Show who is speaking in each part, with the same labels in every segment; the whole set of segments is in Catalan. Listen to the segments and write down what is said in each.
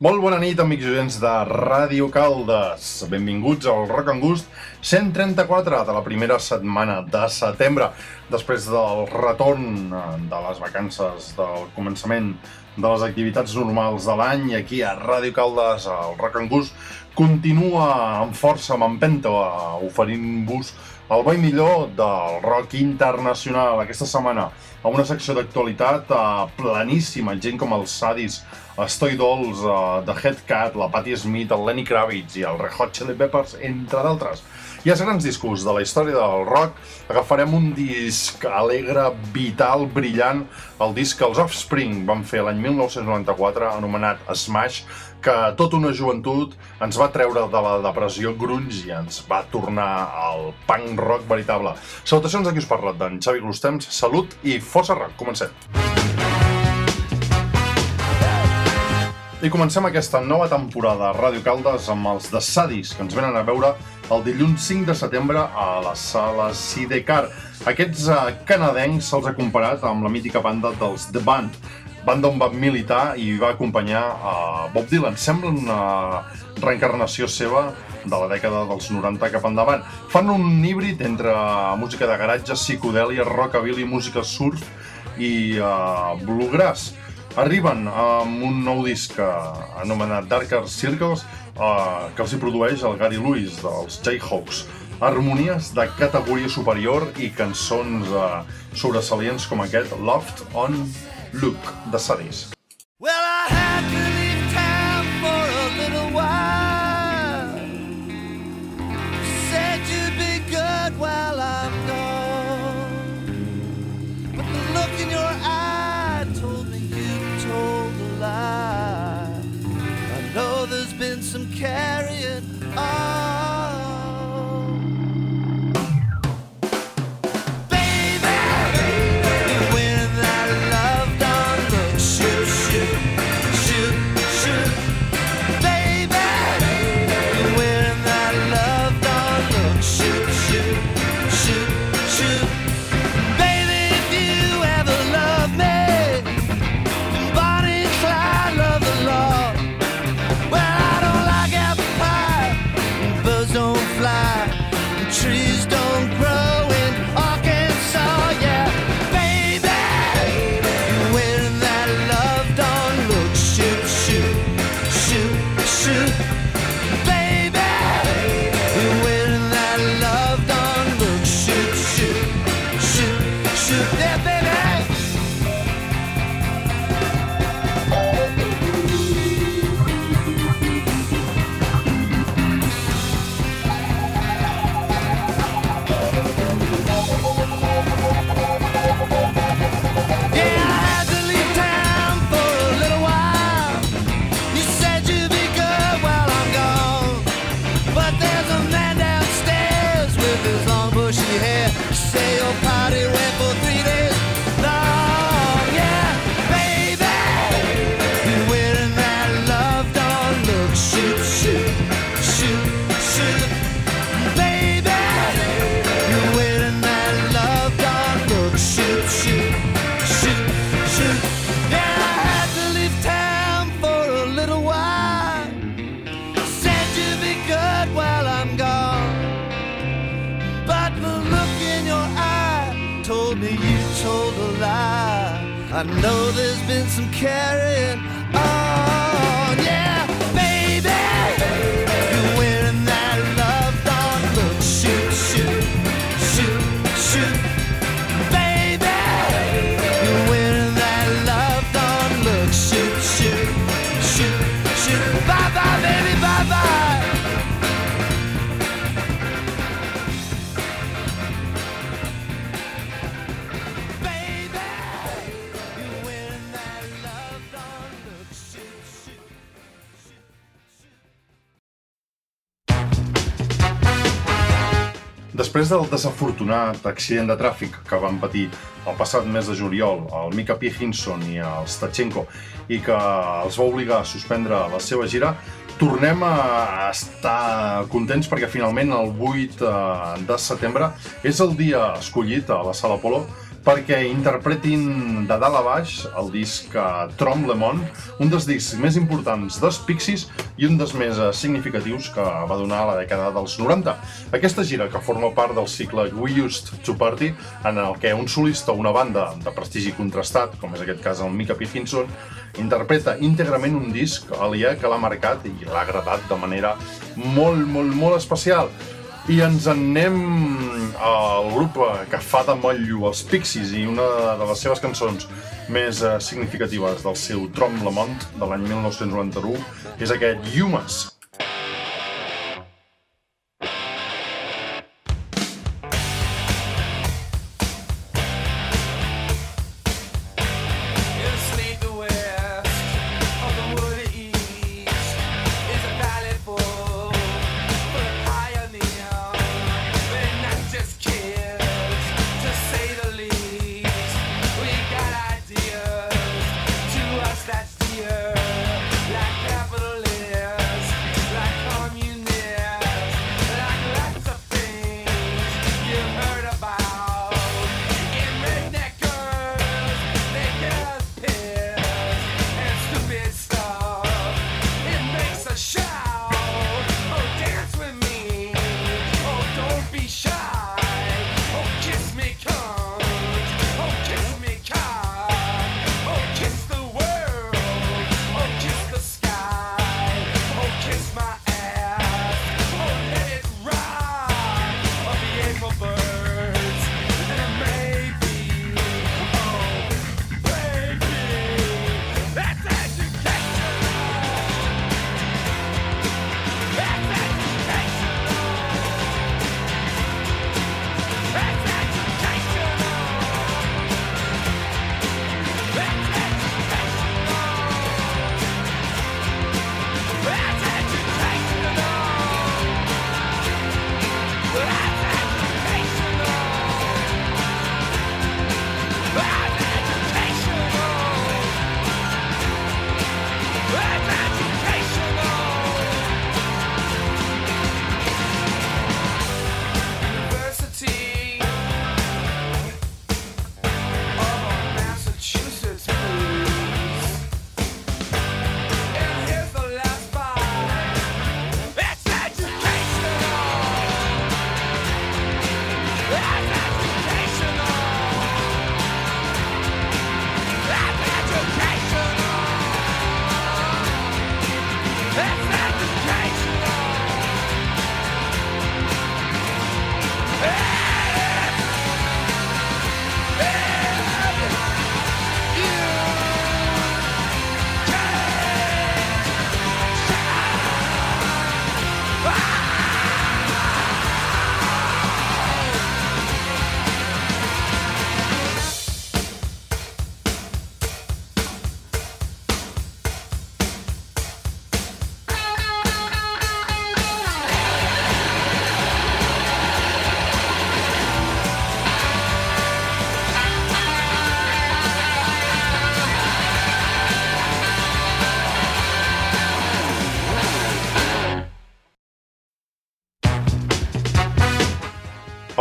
Speaker 1: Molt bona nit, amics oients de Ràdio Caldes. Benvinguts al Rock and Gust 134 de la primera setmana de setembre, després del retorn de les vacances del començament de les activitats normals de l'any i aquí a Ràdio Caldes, el Rock and Gust, continua amb força, amb empenta, oferint-vos el bo i millor del rock internacional aquesta setmana amb una secció d'actualitat planíssima, gent com els Sadis, Stoy Dolls, uh, The Headcat, la Patti Smith, el Lenny Kravitz i el Red Hot Chili Peppers, entre d'altres. I els grans discos de la història del rock, agafarem un disc alegre, vital, brillant, el disc que els Offspring van fer l'any 1994, anomenat Smash, que tota una joventut ens va treure de la depressió grunge i ens va tornar al punk rock veritable. Salutacions a qui us parla, d'en Xavi Glostems, salut i força rock. Comencem. I comencem aquesta nova temporada a Ràdio Caldes amb els de Sadis, que ens venen a veure el dilluns 5 de setembre a la sala Sidecar. Aquests uh, canadencs se'ls ha comparat amb la mítica banda dels The Band, banda on va militar i va acompanyar a Bob Dylan. Sembla una reencarnació seva de la dècada dels 90 cap endavant. Fan un híbrid entre música de garatge, psicodèlia, rockabilly, música surf i uh, bluegrass. Arriben amb un nou disc anomenat Darker Circles uh, que els hi produeix el Gary Lewis dels Jayhawks. Harmonies de categoria superior i cançons uh, sobresalients com aquest Loft on Look de Sadis.
Speaker 2: Well, I I know there's been some carrying
Speaker 1: Del desafortunat accident de tràfic que van patir el passat mes de juliol el Mika P. Hinson i el Stachenko i que els va obligar a suspendre la seva gira, tornem a estar contents perquè finalment el 8 eh, de setembre és el dia escollit a la Sala Polo perquè interpretin de dalt a baix el disc eh, Trom Le Monde, un dels discs més importants dels Pixies i un dels més eh, significatius que va donar la dècada dels 90. Aquesta gira, que forma part del cicle We Used to Party, en el que un solista o una banda de prestigi contrastat, com és aquest cas el Mika Pickinson, interpreta íntegrament un disc aliè que l'ha marcat i l'ha agradat de manera molt, molt, molt especial. I ens en anem al grup que fa de motllo els Pixies i una de les seves cançons més eh, significatives del seu Trom Lamont de l'any 1991 és aquest Humus.
Speaker 3: In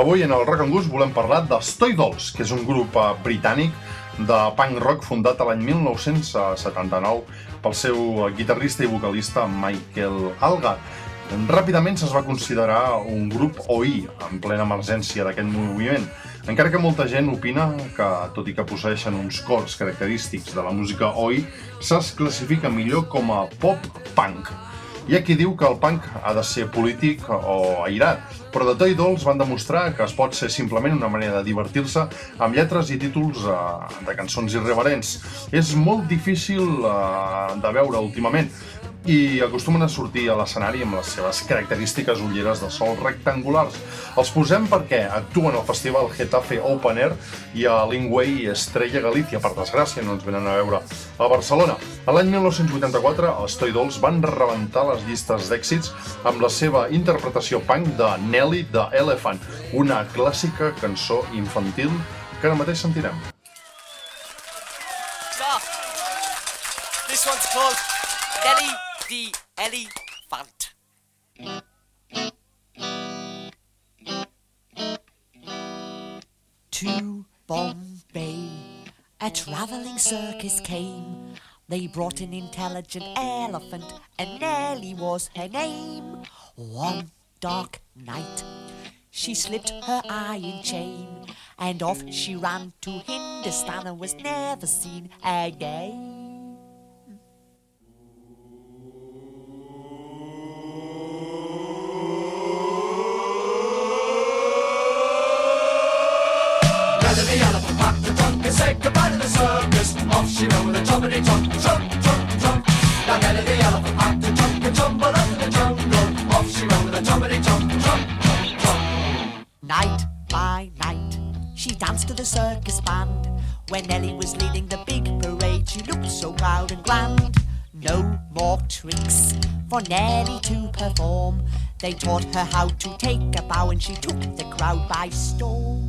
Speaker 1: Avui en el Rock and Goose volem parlar dels Toy Dolls, que és un grup eh, britànic de punk rock fundat a l'any 1979 pel seu eh, guitarrista i vocalista Michael Alga. Ràpidament se'ls va considerar un grup OI, en plena emergència d'aquest moviment, encara que molta gent opina que, tot i que posseixen uns cors característics de la música OI, se'ls classifica millor com a pop-punk. Hi ha qui diu que el punk ha de ser polític o airat, però The Toy Dolls van demostrar que es pot ser simplement una manera de divertir-se amb lletres i títols eh, de cançons irreverents. És molt difícil eh, de veure últimament i acostumen a sortir a l'escenari amb les seves característiques ulleres de sol rectangulars. Els posem perquè actuen al festival Getafe Open Air i a Lingway Estrella Galícia, per desgràcia, no ens venen a veure a Barcelona. A l'any 1984, els Toy Dolls van rebentar les llistes d'èxits amb la seva interpretació punk de Nelly the Elephant, una clàssica cançó infantil que ara mateix sentirem.
Speaker 4: This one's called Nelly the Elephant. to Bombay. A travelling circus came. They brought an intelligent elephant, and Nellie was her name. One dark night, she slipped her iron chain, and off she ran to Hindustan and was never seen again.
Speaker 5: off she went with a chompity chomp, chomp, chomp, chomp. Now Nelly the elephant had to chomp and chomp up in the jungle. Off she went with a chompity chomp, chomp, chomp.
Speaker 4: Night by night, she danced to the circus band. When Nellie was leading the big parade, she looked so proud and grand. No more tricks for Nelly to perform. They taught her how to take a bow, and she took the crowd by storm.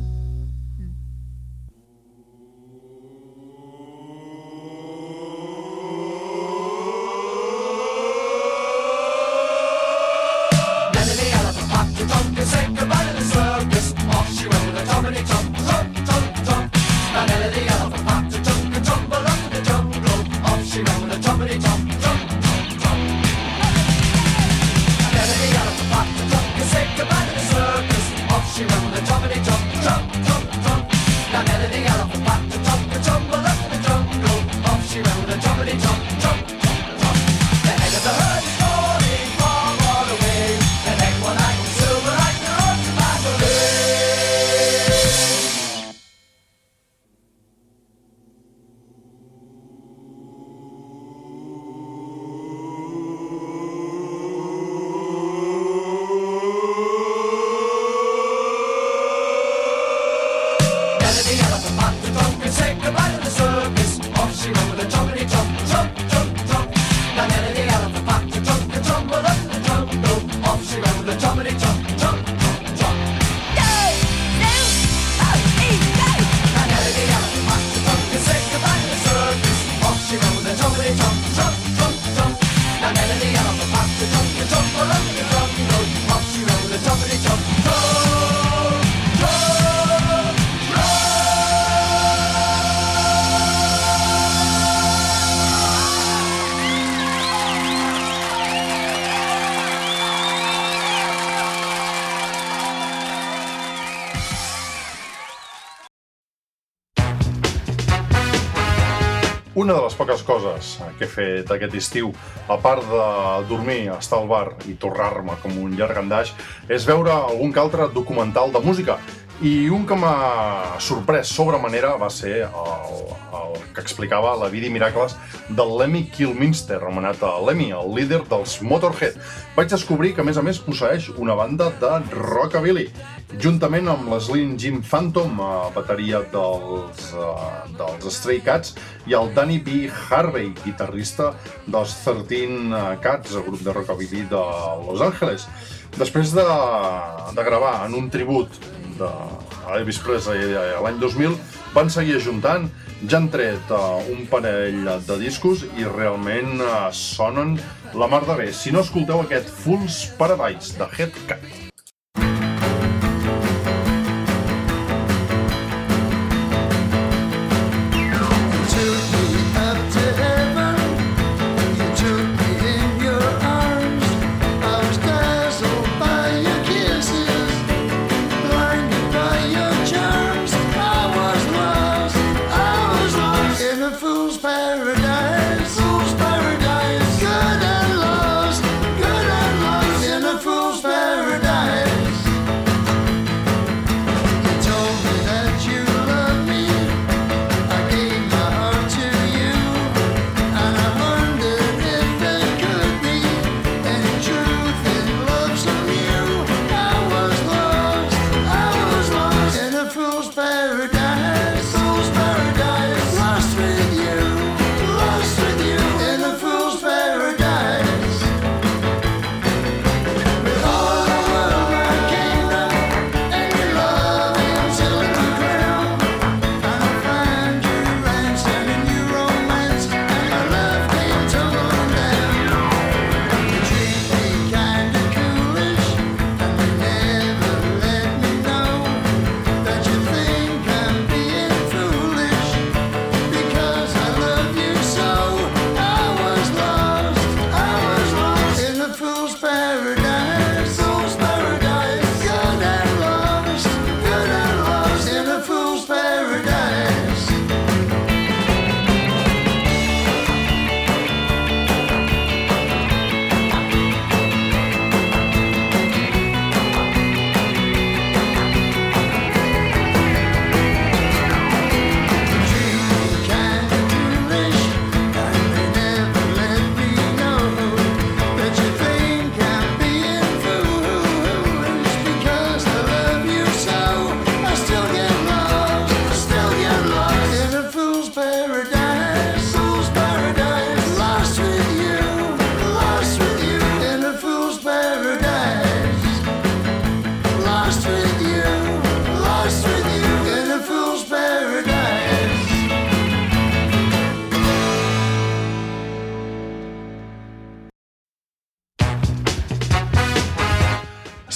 Speaker 1: Poques coses que he fet aquest estiu, a part de dormir, estar al bar i torrar-me com un llargandaix, és veure algun que altre documental de música. I un que m'ha sorprès sobre manera va ser el que explicava la vida i miracles del Lemmy Kilminster, anomenat Lemmy, el líder dels Motorhead. Vaig descobrir que, a més a més, posseeix una banda de rockabilly, juntament amb l'Slim Jim Phantom, a bateria dels, uh, dels Stray Cats, i el Danny B. Harvey, guitarrista dels 13 Cats, el grup de rockabilly de Los Angeles. Després de, de gravar en un tribut de Elvis Presley l'any 2000, van seguir ajuntant, ja han tret uh, un parell de discos i realment uh, sonen la mar de bé. Si no escolteu aquest Fool's Paradise de Headcat.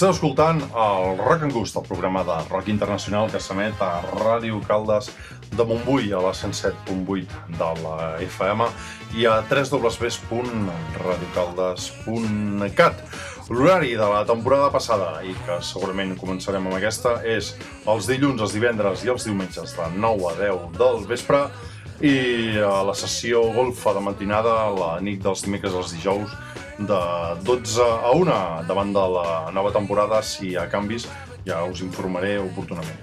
Speaker 1: Esteu escoltant el Rock and Gust, el programa de rock internacional que s'emet a Ràdio Caldes de Montbui a la 107.8 de la FM i a www.radiocaldes.cat. L'horari de la temporada passada, i que segurament començarem amb aquesta, és els dilluns, els divendres i els diumenges de 9 a 10 del vespre i a la sessió golfa de matinada la nit dels dimecres als dijous de 12 a 1 davant de la nova temporada si hi ha canvis ja us informaré oportunament.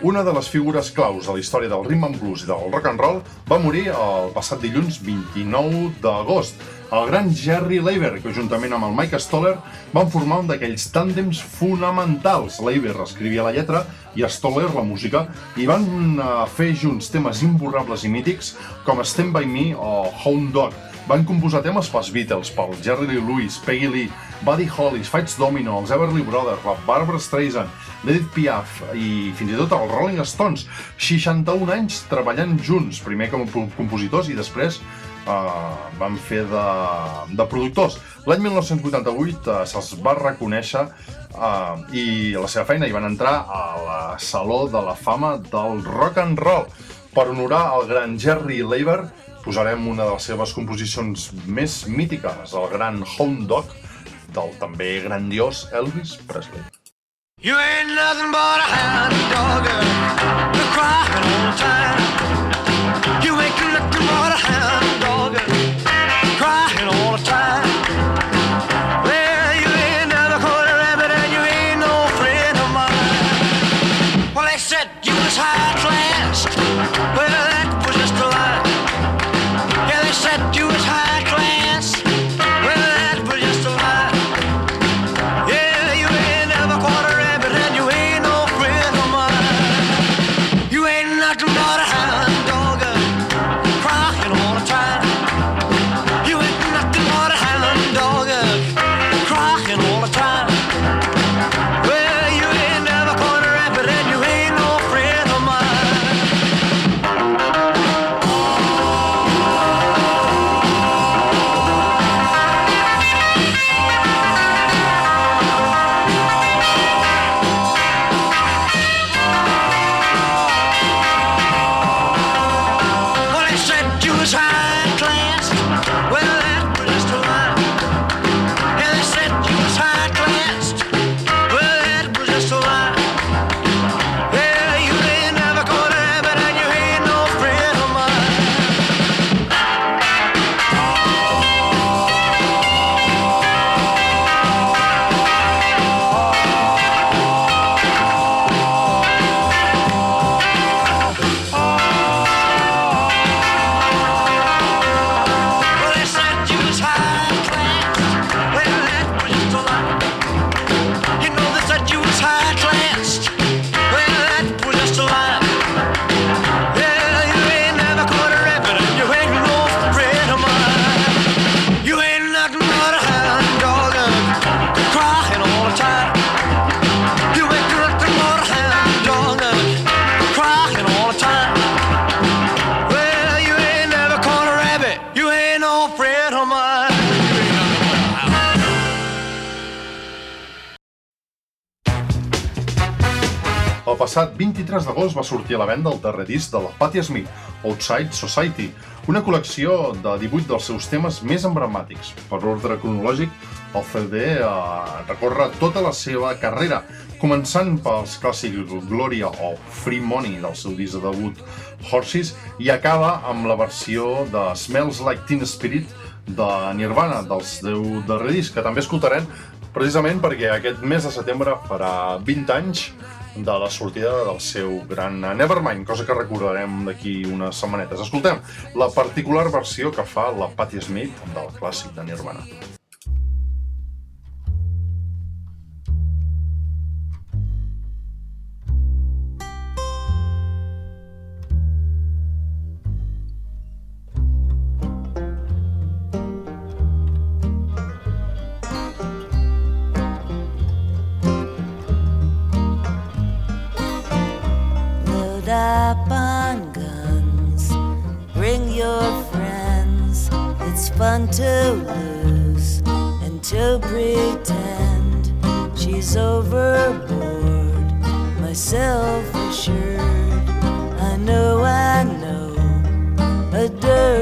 Speaker 1: Una de les figures claus a la història del rhythm and blues i del rock and roll va morir el passat dilluns 29 d'agost. El gran Jerry Leiber, que juntament amb el Mike Stoller van formar un d'aquells tàndems fonamentals. Leiber escrivia la lletra i Stoller la música i van eh, fer junts temes imborrables i mítics com Stand By Me o Hound Dog. Van composar temes pels Beatles, pel Jerry Lee Lewis, Peggy Lee, Buddy Holly, Fights Domino, els Everly Brothers, la Barbara Streisand, l'Edith Piaf i fins i tot els Rolling Stones. 61 anys treballant junts, primer com a po- compositors i després uh, van fer de, de productors. L'any 1988 uh, se'ls va reconèixer uh, i la seva feina i van entrar a la Saló de la Fama del Rock and Roll. Per honorar el gran Jerry Leiber, posarem una de les seves composicions més mítiques, el gran Hound Dog, del també grandiós Elvis Presley.
Speaker 6: You ain't nothing but a hound dog, crying all the time.
Speaker 1: 23 d'agost va sortir a la venda el darrer disc de la Patti Smith, Outside Society, una col·lecció de 18 dels seus temes més emblemàtics. Per ordre cronològic, el CD eh, recorre tota la seva carrera, començant pels clàssics Gloria o Free Money del seu disc de debut Horses i acaba amb la versió de Smells Like Teen Spirit de Nirvana, del seu darrer disc, que també escoltarem precisament perquè aquest mes de setembre farà 20 anys de la sortida del seu gran Nevermind, cosa que recordarem d'aquí unes setmanetes. Escoltem la particular versió que fa la Patti Smith del clàssic de Nirvana.
Speaker 7: to lose and to pretend she's overboard. Myself assured, I know, I know, a dirty.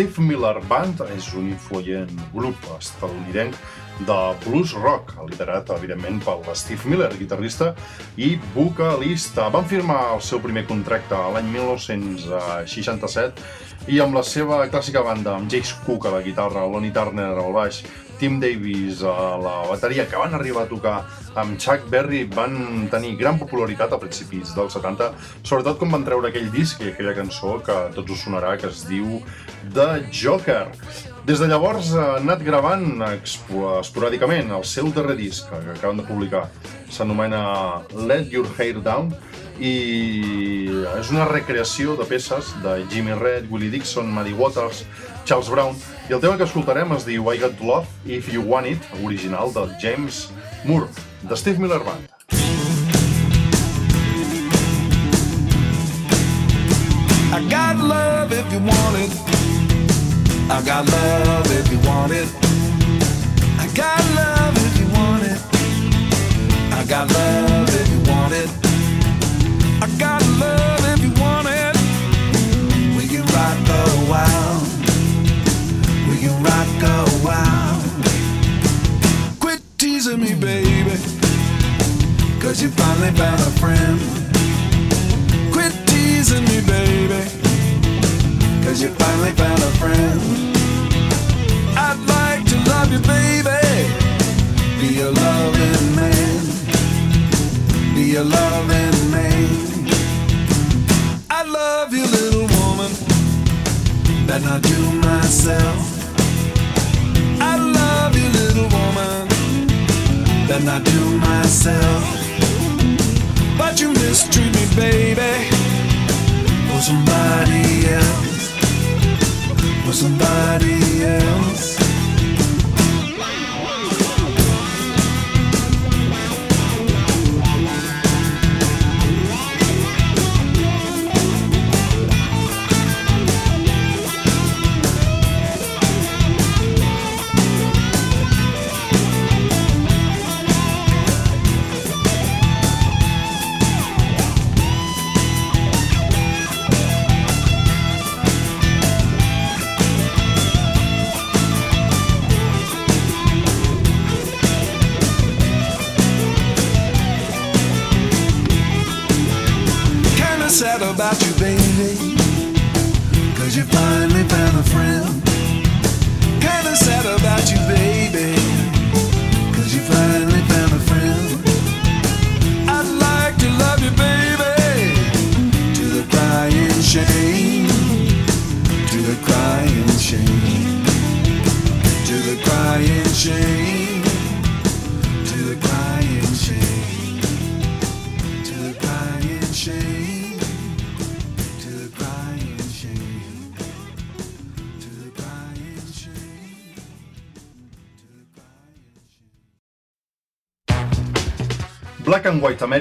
Speaker 1: Steve Miller Band és un influent grup estadounidenc de blues rock, liderat, evidentment, pel Steve Miller, guitarrista i vocalista. Van firmar el seu primer contracte l'any 1967 i amb la seva clàssica banda, amb Jace Cook a la guitarra, Lonnie Turner al baix, Tim Davis a la bateria, que van arribar a tocar amb Chuck Berry, van tenir gran popularitat a principis dels 70, sobretot quan van treure aquell disc i aquella cançó que tots us sonarà, que es diu The Joker. Des de llavors ha anat gravant esporàdicament el seu darrer disc, que acaben de publicar. S'anomena Let Your Hair Down, i és una recreació de peces de Jimmy Reed, Willie Dixon, Muddy Waters, Charles Brown, i el tema que escoltarem es diu I Got Love If You Want It, original del James Moore, de Steve Miller Band.
Speaker 8: I got love if you want it. I got love if you want it. I got love if you want it. I got love if you want it. I got love Cause you finally found a friend. Quit teasing me, baby. Cause you finally found a friend. I'd like to love you, baby. Be a loving man. Be a loving man. I love you, little woman. Better not do myself. I love you, little woman. Better not do myself. But you mistreat me, baby, for somebody else, for somebody else.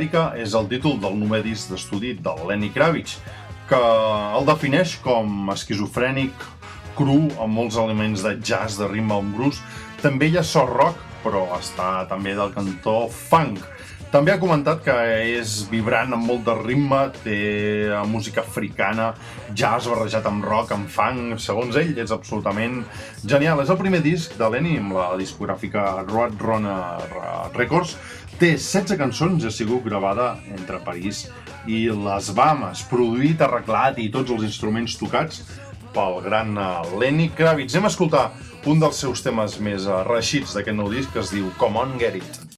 Speaker 1: America és el títol del nouè disc d'estudi de Lenny Kravitz, que el defineix com esquizofrènic, cru, amb molts elements de jazz, de ritme amb blues. També hi ha so rock, però està també del cantó funk. També ha comentat que és vibrant amb molt de ritme, té música africana, jazz barrejat amb rock, amb funk, segons ell, és absolutament genial. És el primer disc de Lenny amb la discogràfica Roadrunner Records. Té 16 cançons ha sigut gravada entre París i les Bahamas, produït, arreglat i tots els instruments tocats pel gran eh, Lenny Kravitz. Anem a escoltar un dels seus temes més eh, reeixits d'aquest nou disc que es diu Come On Get It.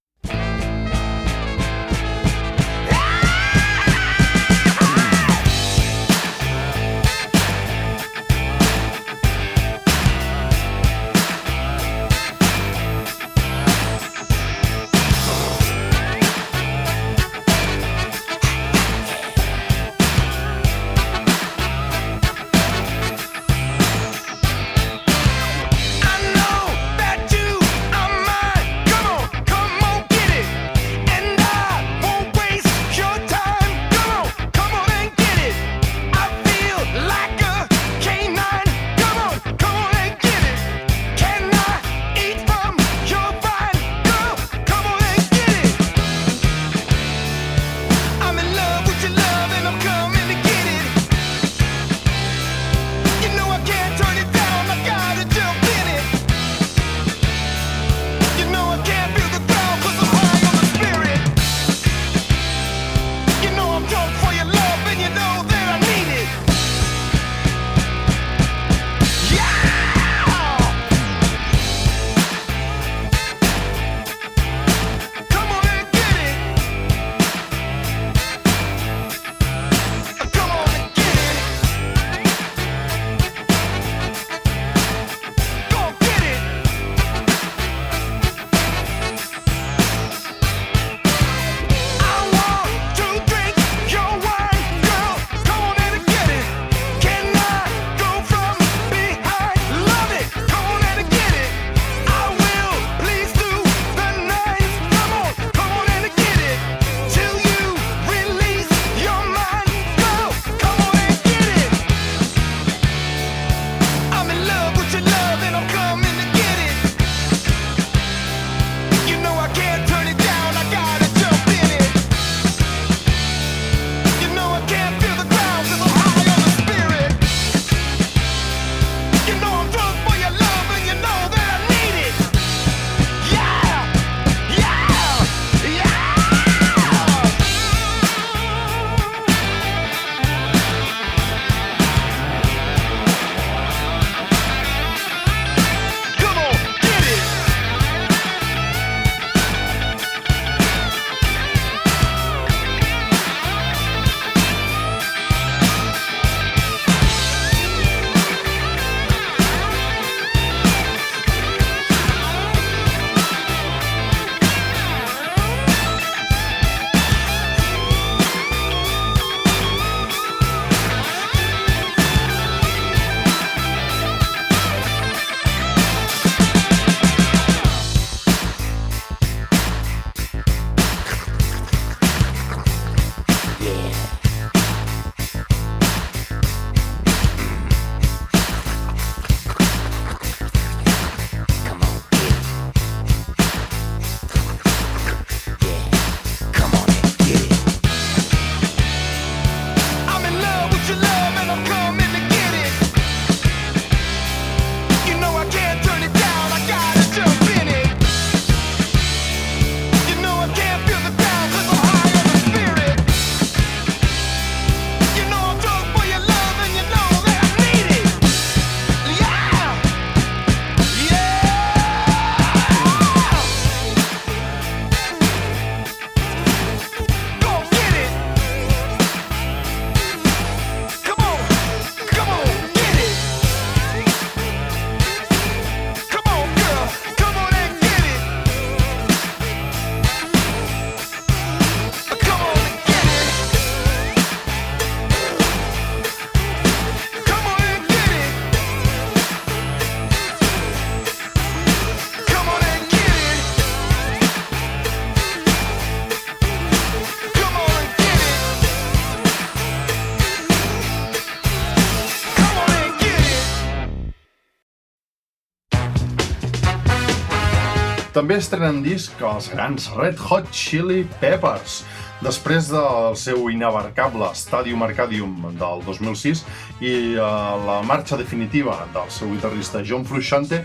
Speaker 1: També estrenen disc els grans Red Hot Chili Peppers. Després del seu inabarcable Stadium Arcadium del 2006 i eh, la marxa definitiva del seu guitarrista John Frusciante,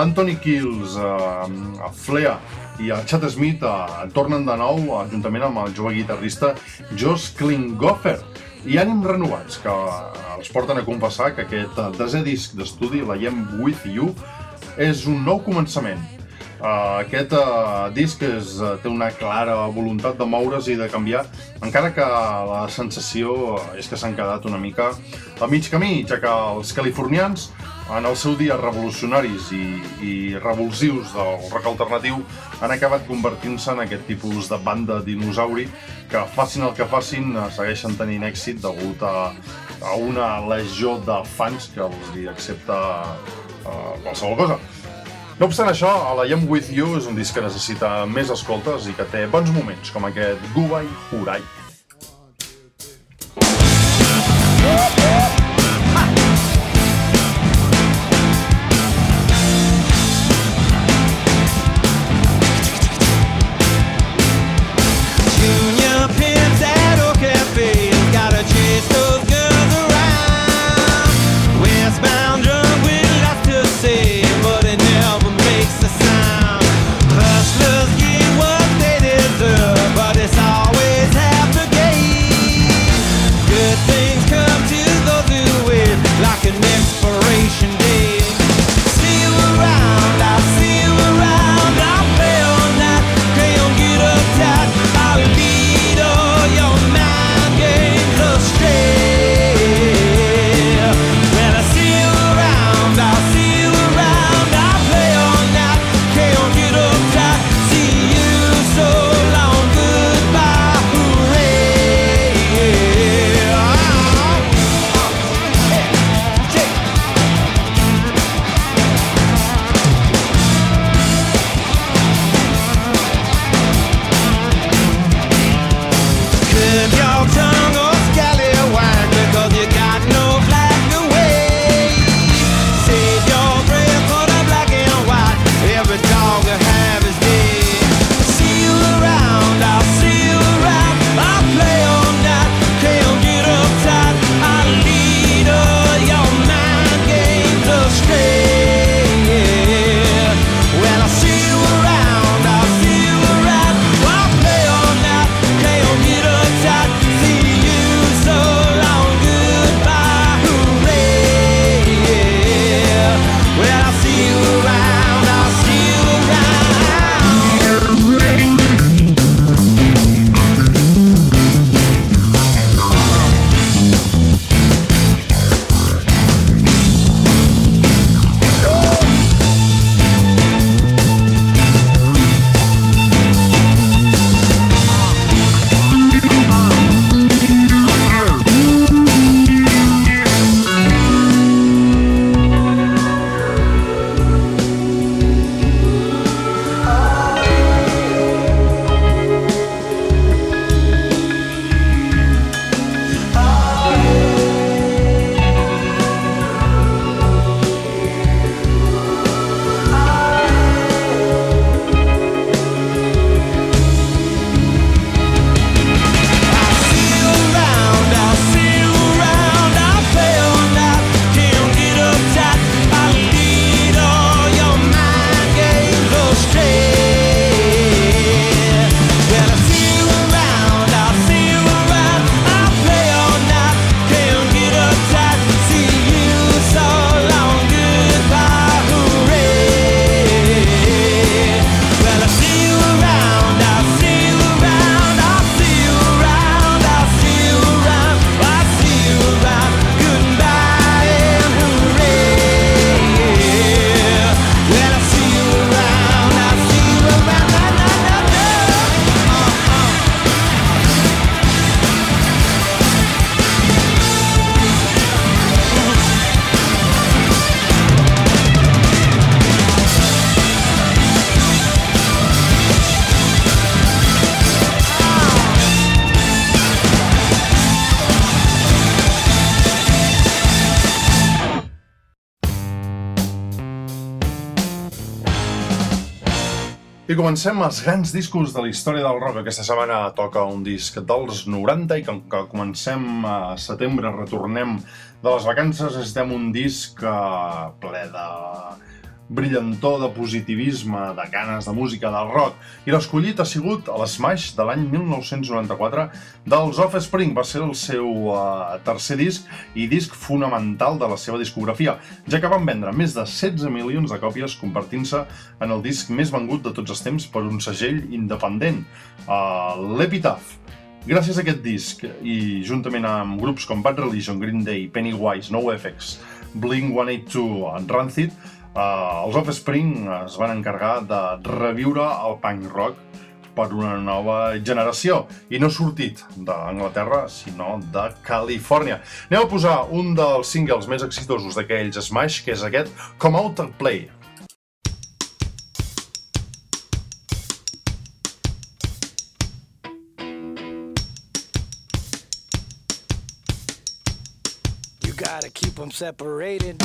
Speaker 1: Anthony Kills, eh, Flea i el Chad Smith eh, tornen de nou juntament amb el jove guitarrista Josh Klinghoffer i ànims renovats que eh, els porten a confessar que aquest desè disc d'estudi, la Am With You, és un nou començament. Uh, aquest uh, disc és, uh, té una clara voluntat de moure's i de canviar, encara que la sensació és que s'han quedat una mica a mig camí, ja que els californians, en el seu dia revolucionaris i, i revulsius del rock alternatiu, han acabat convertint-se en aquest tipus de banda dinosauri que facin el que facin segueixen tenint èxit degut a, a una legió de fans que els accepta uh, qualsevol cosa. No obstant això, la Yam With You és un disc que necessita més escoltes i que té bons moments, com aquest Gubai Hurai. Comencem els grans discos de la història del rock. Aquesta setmana toca un disc dels 90 i com que comencem a setembre, retornem de les vacances, necessitem un disc eh, ple de brillantor, de positivisme, de ganes de música, del rock. I l'escollit ha sigut l'Smash de l'any 1994 dels Offspring. Va ser el seu uh, tercer disc i disc fonamental de la seva discografia, ja que van vendre més de 16 milions de còpies convertint-se en el disc més vengut de tots els temps per un segell independent, uh, l'Epitaph. Gràcies a aquest disc i juntament amb grups com Bad Religion, Green Day, Pennywise, NoFX, Blink-182 en Rancid, eh, els Offspring es van encarregar de reviure el punk rock per una nova generació i no sortit d'Anglaterra sinó de Califòrnia. Anem a posar un dels singles més exitosos d'aquells Smash, que és aquest Come Out and Play.
Speaker 3: You gotta keep them separated.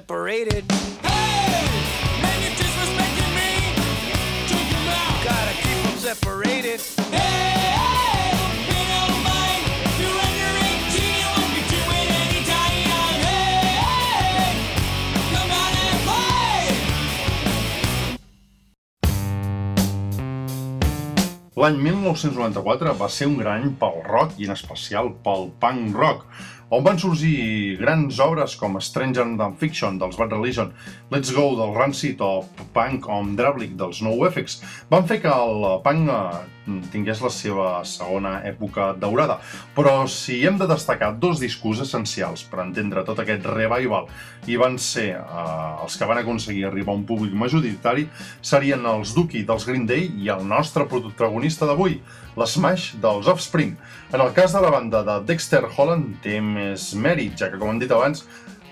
Speaker 3: Separated.
Speaker 6: Hey, man, you're disrespecting me. Check him out.
Speaker 3: Gotta keep them separated.
Speaker 6: Hey, hey, pay no mind. You're under 18, you won't be doing any time. Hey, hey, come out and play.
Speaker 1: L'any 1994 va ser un gran any pel rock i en especial pel punk rock, on van sorgir grans obres com Stranger Than Fiction dels Bad Religion, Let's Go del Rancid o Punk on Drablic dels NoFX, van fer que el punk eh, tingués la seva segona època daurada. Però si hem de destacar dos discos essencials per entendre tot aquest revival i van ser eh, els que van aconseguir arribar a un públic majoritari, serien els Dookie dels Green Day i el nostre protagonista d'avui, l'Smash dels Offspring. En el cas de la banda de Dexter Holland té més mèrit, ja que, com hem dit abans,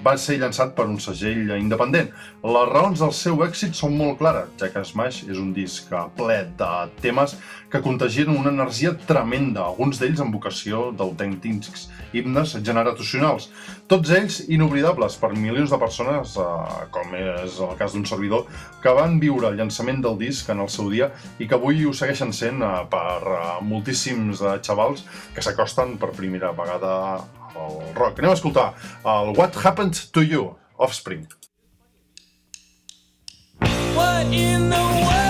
Speaker 1: va ser llançat per un segell independent. Les raons del seu èxit són molt clares, ja que Smash és un disc ple de temes que contagien una energia tremenda, alguns d'ells amb vocació d'autèntics himnes generacionals. Tots ells inoblidables per milions de persones, eh, com és el cas d'un servidor, que van viure el llançament del disc en el seu dia i que avui ho segueixen sent eh, per eh, moltíssims xavals que s'acosten per primera vegada al rock. Anem a escoltar el What Happened to You, Offspring.
Speaker 3: What in the world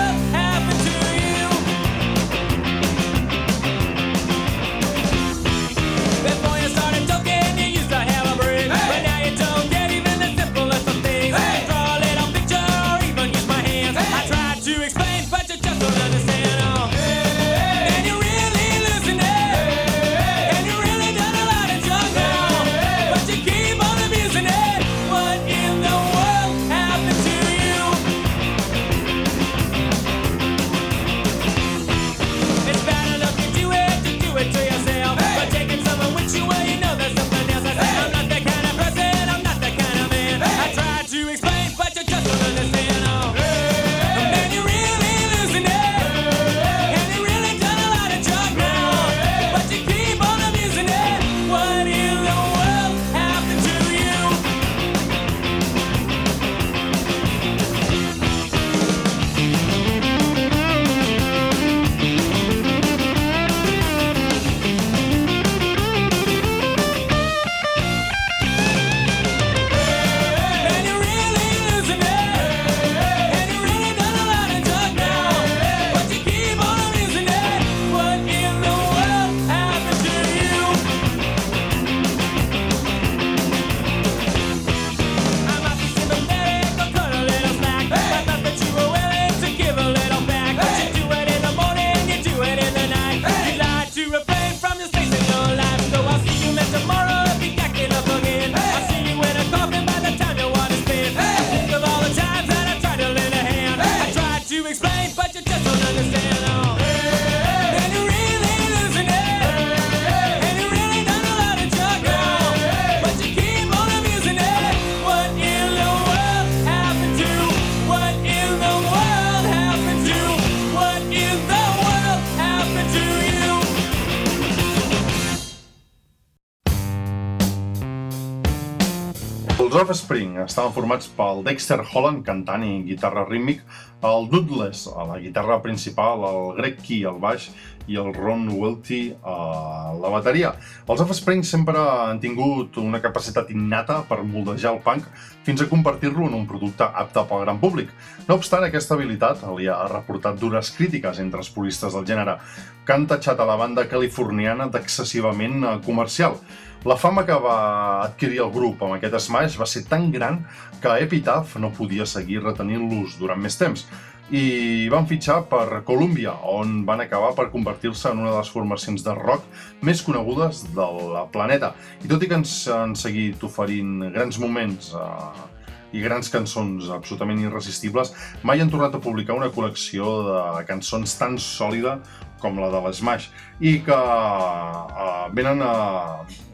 Speaker 1: Offspring estaven formats pel Dexter Holland, cantant i guitarra rítmic, el Douglas a la guitarra principal, el Greg Key al baix i el Ron Welty a la bateria. Els Offspring sempre han tingut una capacitat innata per moldejar el punk fins a convertir-lo en un producte apte pel gran públic. No obstant, aquesta habilitat li ha reportat dures crítiques entre els puristes del gènere, que han tatxat a la banda californiana d'excessivament comercial. La fama que va adquirir el grup amb aquest Smash va ser tan gran que Epitaph no podia seguir retenint-los durant més temps i van fitxar per Columbia, on van acabar per convertir-se en una de les formacions de rock més conegudes del planeta. I tot i que ens han seguit oferint grans moments eh, i grans cançons absolutament irresistibles, mai han tornat a publicar una col·lecció de cançons tan sòlida com la de l'Smash i que uh, venen a,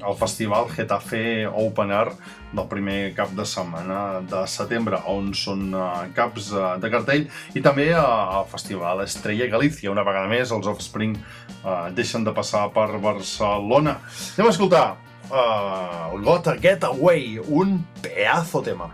Speaker 1: al festival Getafe Open Air del primer cap de setmana de setembre, on són uh, caps uh, de cartell, i també uh, al festival Estrella Galícia. Una vegada més, els Offspring uh, deixen de passar per Barcelona. Anem a escoltar uh, el Gotta Get Away, un pedazo tema.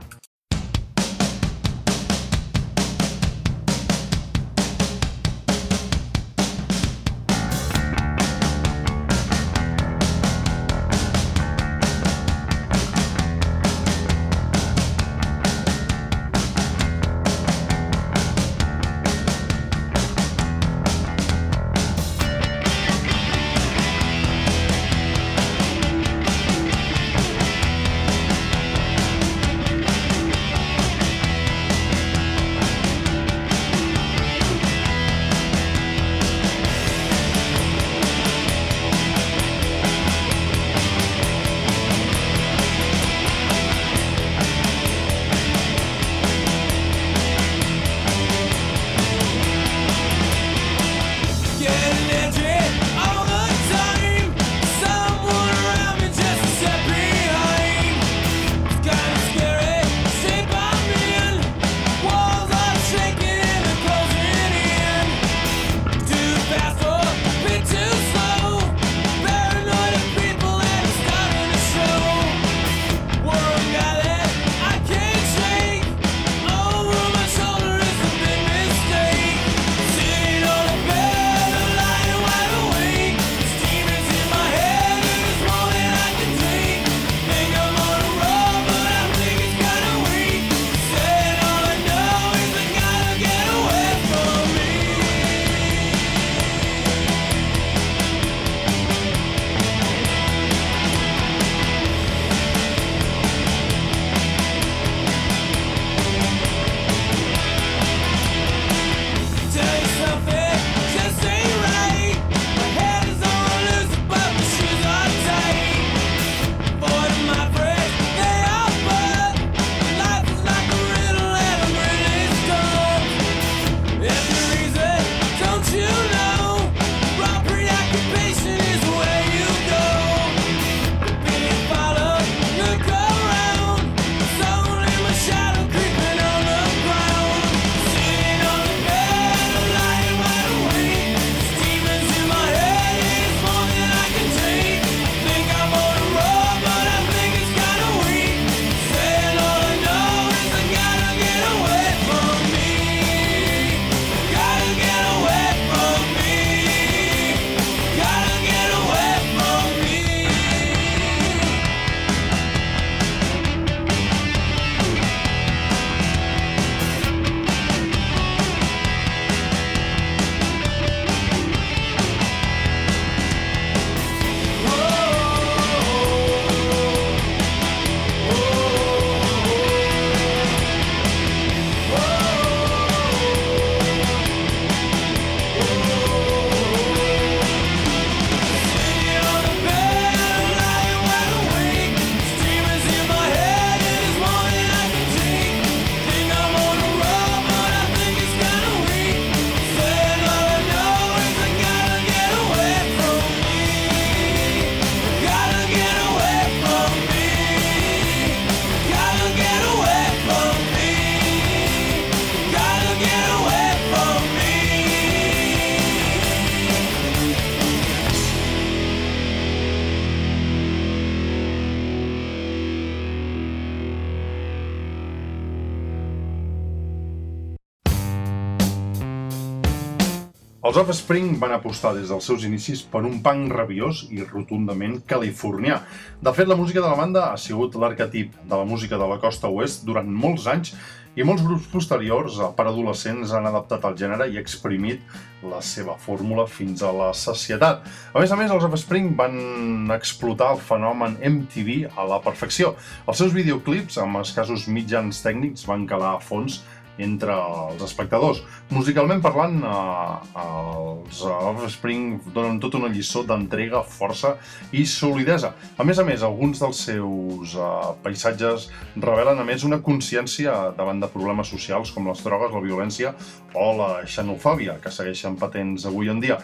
Speaker 1: Offspring van apostar des dels seus inicis per un punk rabiós i rotundament californià. De fet, la música de la banda ha sigut l'arquetip de la música de la costa oest durant molts anys i molts grups posteriors per adolescents han adaptat el gènere i exprimit la seva fórmula fins a la sacietat. A més a més, els Offspring van explotar el fenomen MTV a la perfecció. Els seus videoclips, amb escassos mitjans tècnics, van calar a fons entre els espectadors. Musicalment parlant, eh, els Offspring donen tota una lliçó d'entrega, força i solidesa. A més a més, alguns dels seus eh, paisatges revelen a més una consciència davant de problemes socials com les drogues, la violència o la xenofòbia, que segueixen patents avui en dia.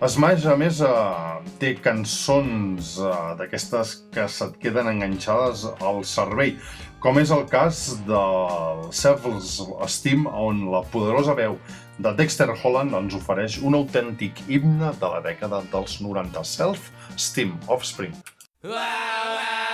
Speaker 1: Smash, a més, eh, té cançons eh, d'aquestes que se't queden enganxades al cervell, com és el cas del Self-Esteem, on la poderosa veu de Dexter Holland ens ofereix un autèntic himne de la dècada dels 90. Self-Esteem, Offspring.
Speaker 3: I wrote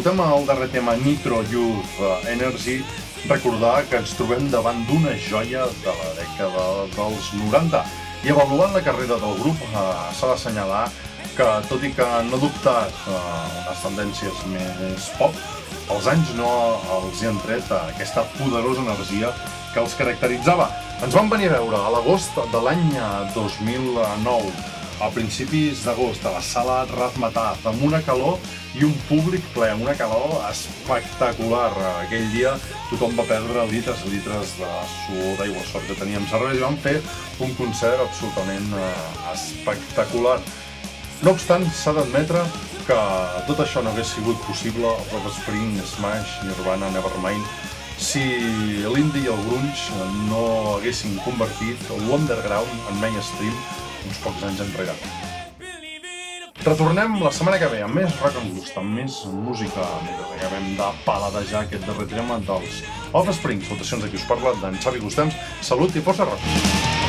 Speaker 1: escoltem el darrer tema Nitro Youth eh, Energy, recordar que ens trobem davant d'una joia de la dècada dels 90. I avaluant la carrera del grup, eh, s'ha d'assenyalar que, tot i que han adoptat eh, unes tendències més pop, els anys no els hi han tret aquesta poderosa energia que els caracteritzava. Ens van venir a veure a l'agost de l'any eh, 2009, a principis d'agost, a la sala Razmataz, amb una calor i un públic ple, amb una calor espectacular. Aquell dia tothom va perdre litres i litres de suor d'aigua sort que teníem cervesa i vam fer un concert absolutament eh, espectacular. No obstant, s'ha d'admetre que tot això no hagués sigut possible, el Spring, Smash, Nirvana, Nevermind, si l'indie i el grunge no haguessin convertit l'underground en mainstream uns pocs anys enrere. Retornem la setmana que ve amb més rock and gust, amb més música, mentre acabem de paladejar aquest darrer tema dels Offspring, votacions aquí us parla d'en Xavi Gustems. Salut i força rock!